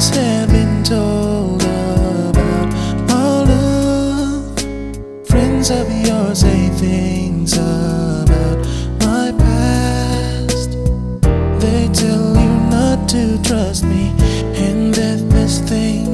stories have been told about our love. Friends of yours say things about my past. They tell you not to trust me, and that this thing.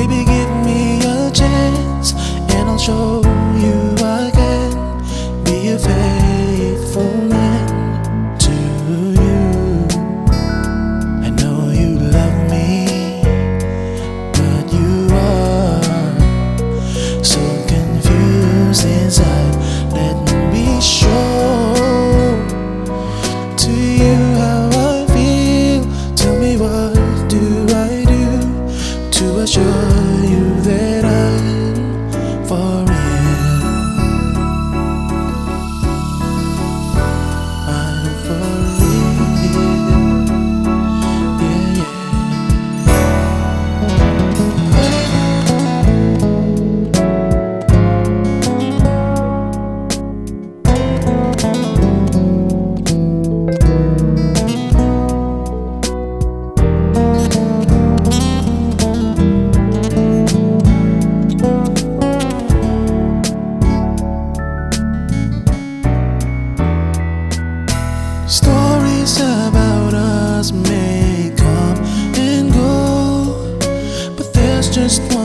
Baby, give me a chance, and I'll show you I can be a faithful man to you. I know you love me, but you are so confused inside. Let me show to you. just